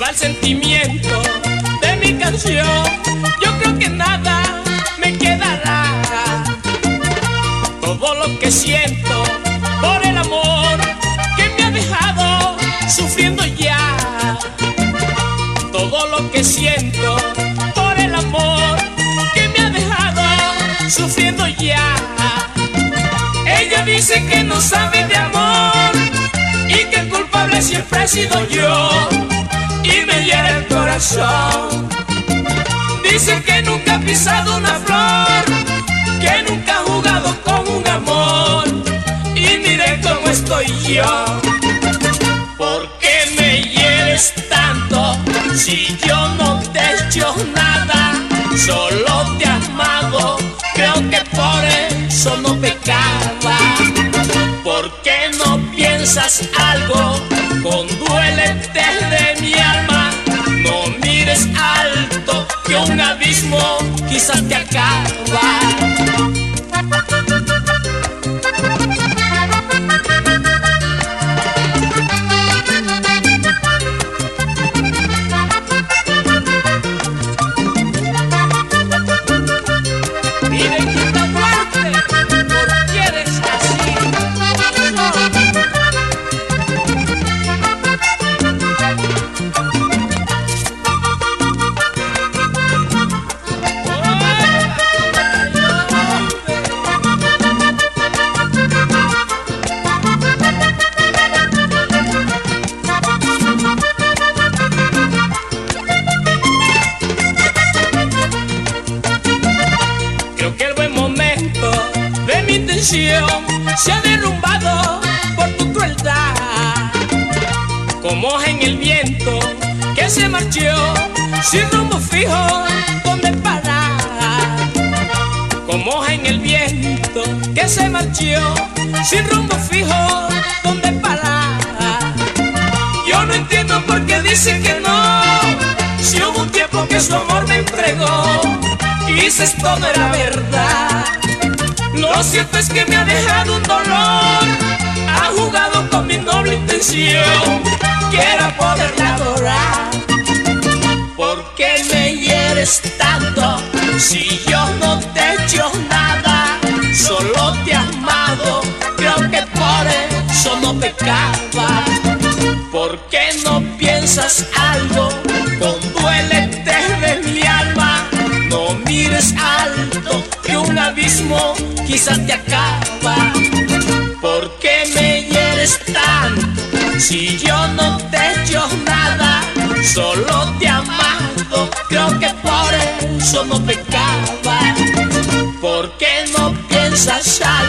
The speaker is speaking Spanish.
va el sentimiento de mi canción. Yo creo que nada me quedará. Todo lo que siento por el amor que me ha dejado sufriendo ya. Todo lo que siento por el amor que me ha dejado sufriendo ya. Ella dice que no sabe de amor y que el culpable siempre he sido yo corazón. Dice que nunca ha pisado una flor, que nunca ha jugado con un amor y mire cómo estoy yo. ¿Por qué me hieres tanto si yo no te he hecho nada? Solo te he amado, creo que por eso no pecaba. ¿Por qué no piensas algo? Conduélete de mi alma, que un abismo se ha derrumbado por tu crueldad. Como en el viento que se marchó sin rumbo fijo donde parar. Como en el viento que se marchó sin rumbo fijo donde parar. Yo no entiendo por qué dice que no. Si hubo un tiempo que su amor me entregó, quizás esto no era verdad. Lo cierto es que me ha dejado un dolor, ha jugado con mi noble intención, que era poderla adorar. ¿Por qué me hieres tanto si yo no te he hecho nada? Solo te he amado, creo que por eso no pecaba. ¿Por qué no piensas algo? Mires alto, que un abismo quizás te acaba. ¿Por qué me hieres tanto? Si yo no te he hecho nada, solo te he amado. Creo que por eso no pecaba. ¿Por qué no piensas algo?